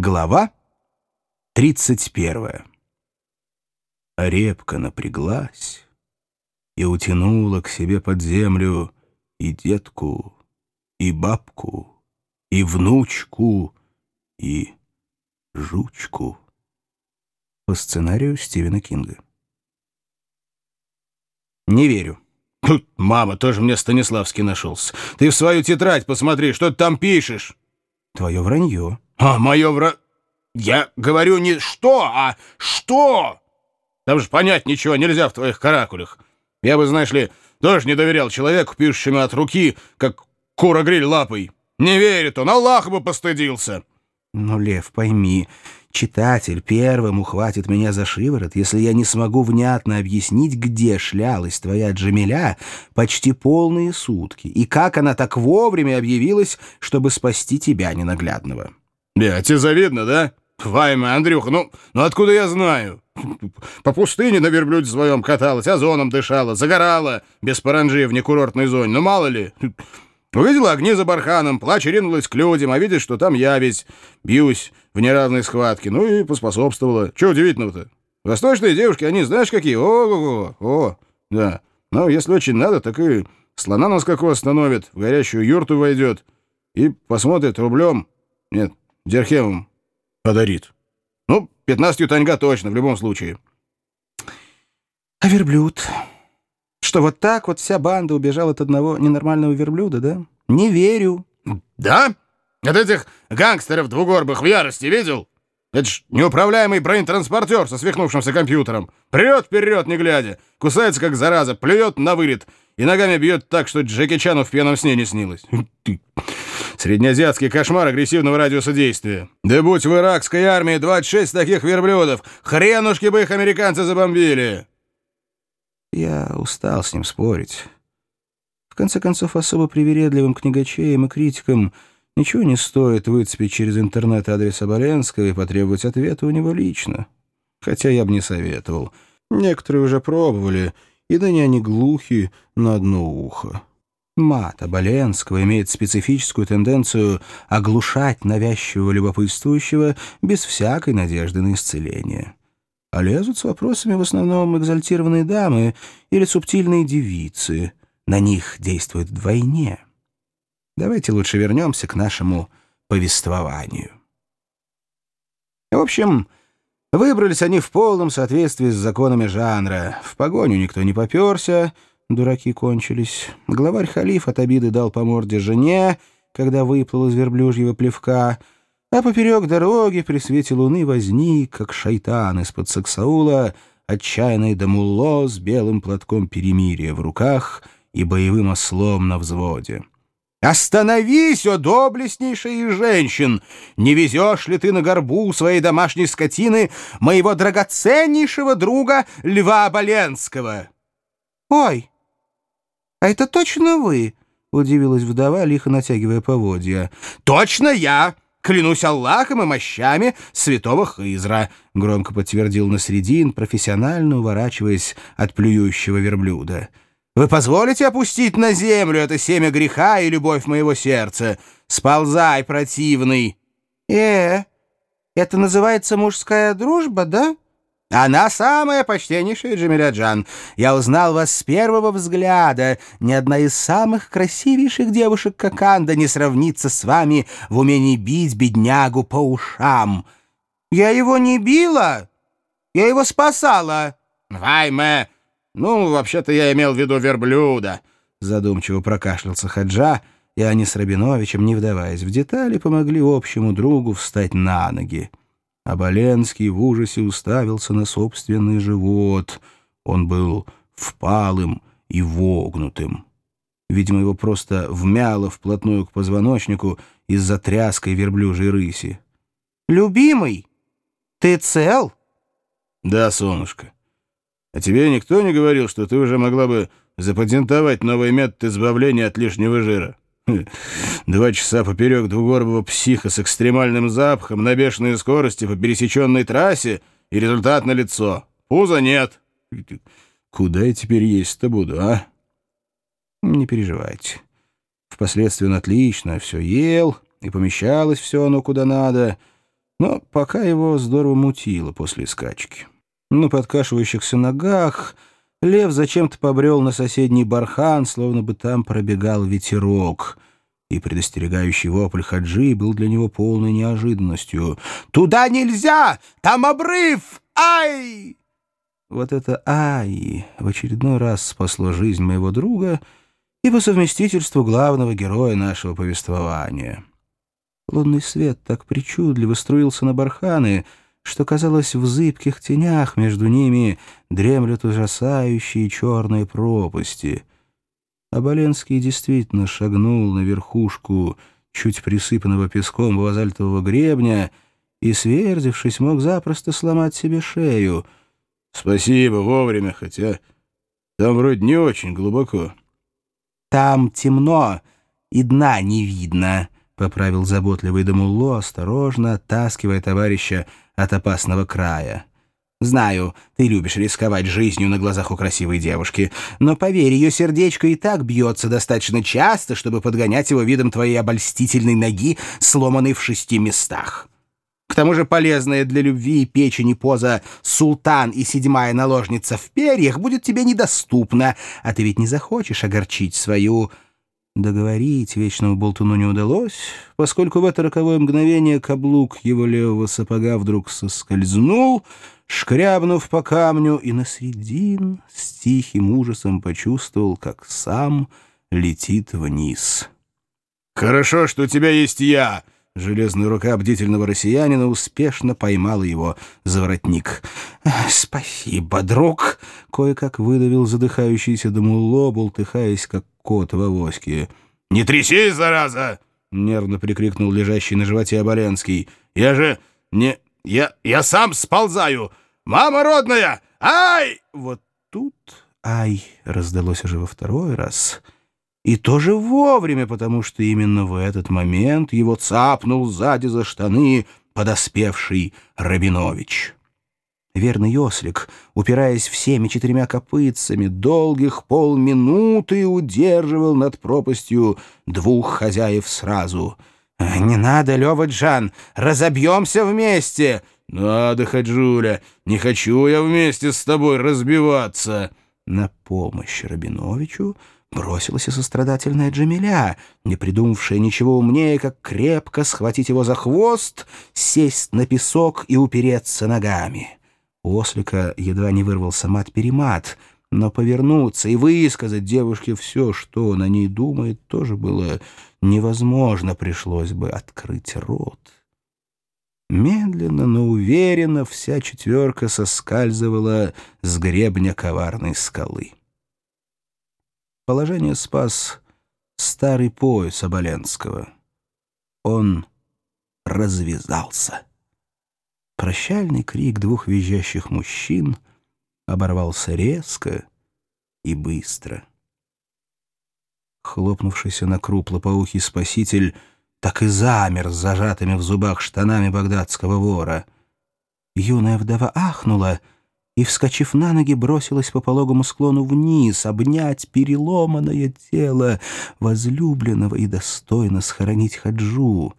Глава 31. Репка напряглась и утянула к себе под землю и детку, и бабку, и внучку, и жучку. По сценарию Стивена Кинга. Не верю. Тут мама, тоже мне Станиславский нашелся. Ты в свою тетрадь посмотри, что ты там пишешь. Твое вранье. А, мое вра... Я говорю не что, а что. Там же понять ничего нельзя в твоих каракулях. Я бы, знаешь ли, тоже не доверял человеку, пишущему от руки, как кура-гриль лапой. Не верит он, Аллах бы постыдился. Ну, Лев, пойми, читатель первым ухватит меня за шиворот, если я не смогу внятно объяснить, где шлялась твоя Джамиля почти полные сутки, и как она так вовремя объявилась, чтобы спасти тебя ненаглядного. «Я тебе завидно, да? Вайма, Андрюха, ну, ну откуда я знаю? По пустыне на верблюде своем каталась, озоном дышала, загорала, без паранжи в некурортной зоне, ну мало ли. Увидела огни за барханом, плач ринулась к людям, а видишь, что там я весь бьюсь в неравной схватке, ну и поспособствовала. Чего удивительного-то? Восточные девушки, они знаешь какие? О-о-о, о, да. Ну, если очень надо, так и слона на скаку остановит, в горящую юрту войдет и посмотрит рублем. Нет, Дерхемом подарит. Ну, 15 таньга точно, в любом случае. А верблюд? Что вот так вот вся банда убежала от одного ненормального верблюда, да? Не верю. Да? От этих гангстеров двугорбых в ярости видел? Это ж неуправляемый бронетранспортер со свихнувшимся компьютером. Прет вперед, не глядя. Кусается, как зараза, плюет на вылет и ногами бьет так, что Джеки Чану в пьяном сне не снилось. Среднеазиатский кошмар агрессивного радиуса действия. Да будь в иракской армии 26 таких верблюдов, хренушки бы их американцы забомбили. Я устал с ним спорить. В конце концов, особо привередливым книгачеям и критикам ничего не стоит выцепить через интернет адрес Оболенского и потребовать ответа у него лично. Хотя я бы не советовал. Некоторые уже пробовали, и ныне они глухи на одно ухо. Мат Оболенского имеет специфическую тенденцию оглушать навязчивого любопытствующего без всякой надежды на исцеление. А лезут с вопросами в основном экзальтированные дамы или субтильные девицы. На них действует вдвойне. Давайте лучше вернемся к нашему повествованию. В общем, выбрались они в полном соответствии с законами жанра. В погоню никто не поперся — Дураки кончились. Главарь халиф от обиды дал по морде жене, когда выплыл из верблюжьего плевка, а поперек дороги при свете луны возник, как шайтан из-под Саксаула, отчаянный Дамулло с белым платком перемирия в руках и боевым ослом на взводе. «Остановись, о доблестнейшая из женщин! Не везешь ли ты на горбу своей домашней скотины моего драгоценнейшего друга Льва Боленского?» «Ой!» «А это точно вы?» — удивилась вдова, лихо натягивая поводья. «Точно я! Клянусь Аллахом и мощами святого Хизра!» — громко подтвердил Насредин, профессионально уворачиваясь от плюющего верблюда. «Вы позволите опустить на землю это семя греха и любовь моего сердца? Сползай, противный!» «Э, это называется мужская дружба, да?» Она самая почтеннейшая, Джамиля Джан. Я узнал вас с первого взгляда. Ни одна из самых красивейших девушек Коканда не сравнится с вами в умении бить беднягу по ушам. Я его не била. Я его спасала. Вайме. Ну, вообще-то я имел в виду верблюда. Задумчиво прокашлялся Хаджа, и они с Рабиновичем, не вдаваясь в детали, помогли общему другу встать на ноги. А Боленский в ужасе уставился на собственный живот. Он был впалым и вогнутым. Видимо, его просто вмяло вплотную к позвоночнику из-за тряской верблюжьей рыси. «Любимый, ты цел?» «Да, солнышко. А тебе никто не говорил, что ты уже могла бы запатентовать новый метод избавления от лишнего жира?» Два часа поперек двугорбого психа с экстремальным запахом на бешеной скорости по пересеченной трассе, и результат налицо. Пуза нет. Куда я теперь есть-то буду, а? Не переживайте. Впоследствии он отлично все ел, и помещалось все оно куда надо. Но пока его здорово мутило после скачки. На подкашивающихся ногах лев зачем-то побрел на соседний бархан, словно бы там пробегал ветерок. И предостерегающий вопль Хаджи был для него полной неожиданностью. «Туда нельзя! Там обрыв! Ай!» Вот это «ай» в очередной раз спасло жизнь моего друга и по совместительству главного героя нашего повествования. Лунный свет так причудливо струился на барханы, что, казалось, в зыбких тенях между ними дремлют ужасающие черные пропасти. Оболенский действительно шагнул на верхушку чуть присыпанного песком базальтового гребня и, сверзившись, мог запросто сломать себе шею. «Спасибо, вовремя, хотя там вроде не очень глубоко». «Там темно, и дна не видно», — поправил заботливый Дамулло, осторожно оттаскивая товарища от опасного края. «Знаю, ты любишь рисковать жизнью на глазах у красивой девушки, но, поверь, ее сердечко и так бьется достаточно часто, чтобы подгонять его видом твоей обольстительной ноги, сломанной в шести местах. К тому же полезная для любви и печени поза «Султан и седьмая наложница в перьях» будет тебе недоступна, а ты ведь не захочешь огорчить свою Договорить вечному болтуну не удалось, поскольку в это роковое мгновение каблук его левого сапога вдруг соскользнул, шкрябнув по камню, и на средин с тихим ужасом почувствовал, как сам летит вниз. «Хорошо, что у тебя есть я!» Железная рука бдительного россиянина успешно поймала его за воротник. «Спасибо, друг!» — кое-как выдавил задыхающийся Дамулло, болтыхаясь, как кот в авоське. «Не трясись, зараза!» — нервно прикрикнул лежащий на животе Оболенский. «Я же не... Я... Я сам сползаю! Мама родная! Ай!» Вот тут «ай» раздалось уже во второй раз — и тоже вовремя, потому что именно в этот момент его цапнул сзади за штаны подоспевший Рабинович. Верный ослик, упираясь всеми четырьмя копытцами, долгих полминуты удерживал над пропастью двух хозяев сразу. «Не надо, Лёва Джан, разобьемся вместе!» «Надо, Хаджуля, не хочу я вместе с тобой разбиваться!» На помощь Рабиновичу бросилась и сострадательная Джамиля, не придумавшая ничего умнее, как крепко схватить его за хвост, сесть на песок и упереться ногами. У ослика едва не вырвался мат-перемат, но повернуться и высказать девушке все, что он о ней думает, тоже было невозможно, пришлось бы открыть рот. Медленно, но уверенно вся четверка соскальзывала с гребня коварной скалы. Положение спас старый пояс Оболенского. Он развязался. Прощальный крик двух визжащих мужчин оборвался резко и быстро. Хлопнувшийся на круп лопоухий спаситель так и замер с зажатыми в зубах штанами багдадского вора. Юная вдова ахнула — и, вскочив на ноги, бросилась по пологому склону вниз, обнять переломанное тело возлюбленного и достойно схоронить Хаджу.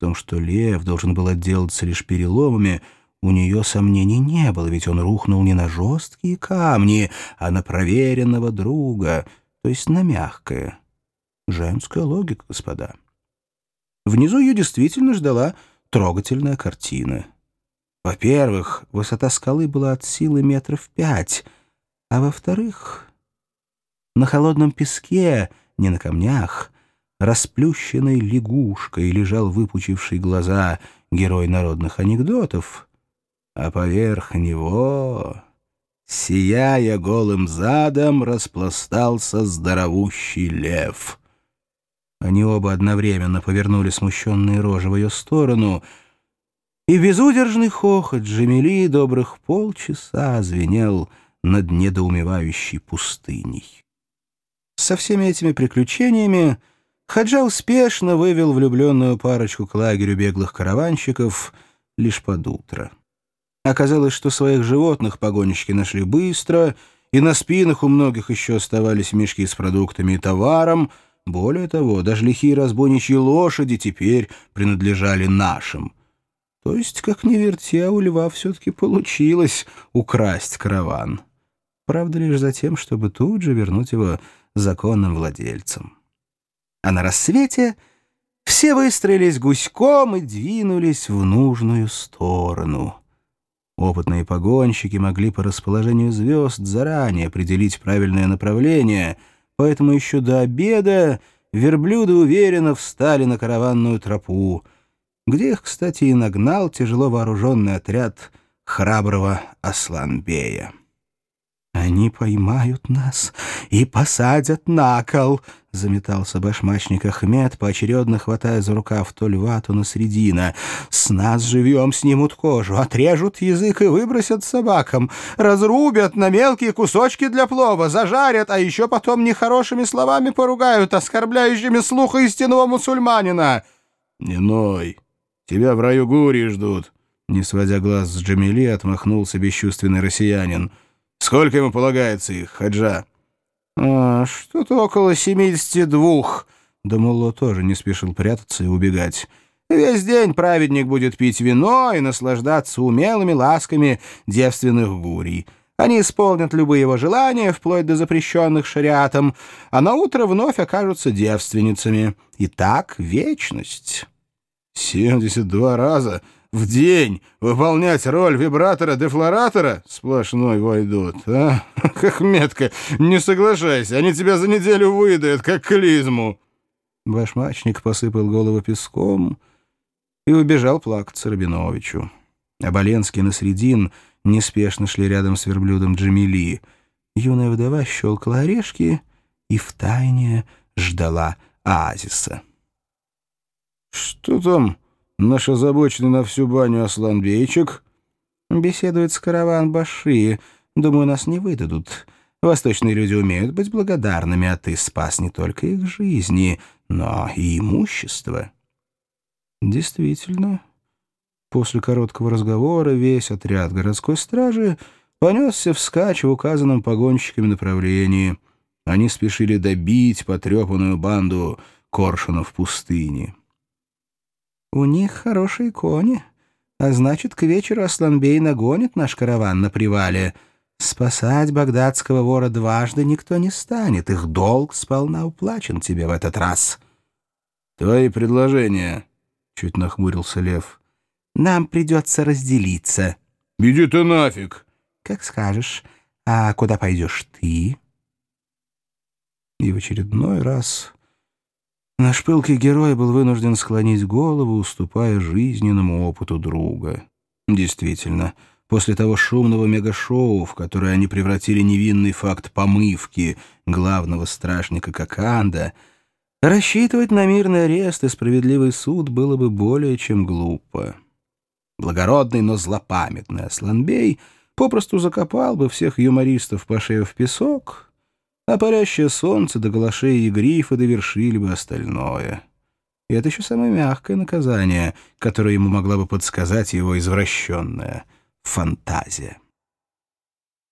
Том, что лев должен был отделаться лишь переломами, у нее сомнений не было, ведь он рухнул не на жесткие камни, а на проверенного друга, то есть на мягкое. Женская логика, господа. Внизу ее действительно ждала трогательная картина — во-первых, высота скалы была от силы метров пять, а во-вторых, на холодном песке, не на камнях, расплющенной лягушкой лежал выпучивший глаза герой народных анекдотов, а поверх него, сияя голым задом, распластался здоровущий лев. Они оба одновременно повернули смущенные рожи в ее сторону — и безудержный хохот Джамили добрых полчаса звенел над недоумевающей пустыней. Со всеми этими приключениями Хаджа успешно вывел влюбленную парочку к лагерю беглых караванщиков лишь под утро. Оказалось, что своих животных погонщики нашли быстро, и на спинах у многих еще оставались мешки с продуктами и товаром. Более того, даже лихие разбойничьи лошади теперь принадлежали нашим — То есть, как ни верти, а у льва все-таки получилось украсть караван. Правда, лишь за тем, чтобы тут же вернуть его законным владельцам. А на рассвете все выстроились гуськом и двинулись в нужную сторону. Опытные погонщики могли по расположению звезд заранее определить правильное направление, поэтому еще до обеда верблюды уверенно встали на караванную тропу — где их, кстати, и нагнал тяжело вооруженный отряд храброго Асланбея. «Они поймают нас и посадят на кол!» — заметался башмачник Ахмед, поочередно хватая за рукав то льва, то на средина. «С нас живьем снимут кожу, отрежут язык и выбросят собакам, разрубят на мелкие кусочки для плова, зажарят, а еще потом нехорошими словами поругают, оскорбляющими слуха истинного мусульманина!» «Не ной!» Тебя в раю гури ждут». Не сводя глаз с Джамили, отмахнулся бесчувственный россиянин. «Сколько ему полагается их, Хаджа?» а, «Что-то около семидесяти двух». Дамулло тоже не спешил прятаться и убегать. «Весь день праведник будет пить вино и наслаждаться умелыми ласками девственных гурий». Они исполнят любые его желания, вплоть до запрещенных шариатом, а на утро вновь окажутся девственницами. И так вечность». Семьдесят два раза в день выполнять роль вибратора-дефлоратора? Сплошной войдут, а? Как метко. Не соглашайся, они тебя за неделю выдают, как клизму. Башмачник посыпал голову песком и убежал плакаться Рабиновичу. А Боленский на средин неспешно шли рядом с верблюдом Джамили. Юная вдова щелкала орешки и втайне ждала оазиса. «Что там наш озабоченный на всю баню Асланбейчик?» «Беседует с караван Баши. Думаю, нас не выдадут. Восточные люди умеют быть благодарными, а ты спас не только их жизни, но и имущество». Действительно, после короткого разговора весь отряд городской стражи понесся вскачь в указанном погонщиками направлении. Они спешили добить потрепанную банду коршунов пустыни. У них хорошие кони, а значит, к вечеру Асланбей нагонит наш караван на привале. Спасать багдадского вора дважды никто не станет. Их долг сполна уплачен тебе в этот раз. — Твои предложения, — чуть нахмурился Лев. — Нам придется разделиться. — Иди ты нафиг. — Как скажешь. А куда пойдешь ты? И в очередной раз Наш пылкий герой был вынужден склонить голову, уступая жизненному опыту друга. Действительно, после того шумного мегашоу, в которое они превратили невинный факт помывки главного страшника Коканда, рассчитывать на мирный арест и справедливый суд было бы более чем глупо. Благородный, но злопамятный Асланбей попросту закопал бы всех юмористов по шею в песок — а парящее солнце до галашей и грифа довершили бы остальное. И это еще самое мягкое наказание, которое ему могла бы подсказать его извращенная фантазия.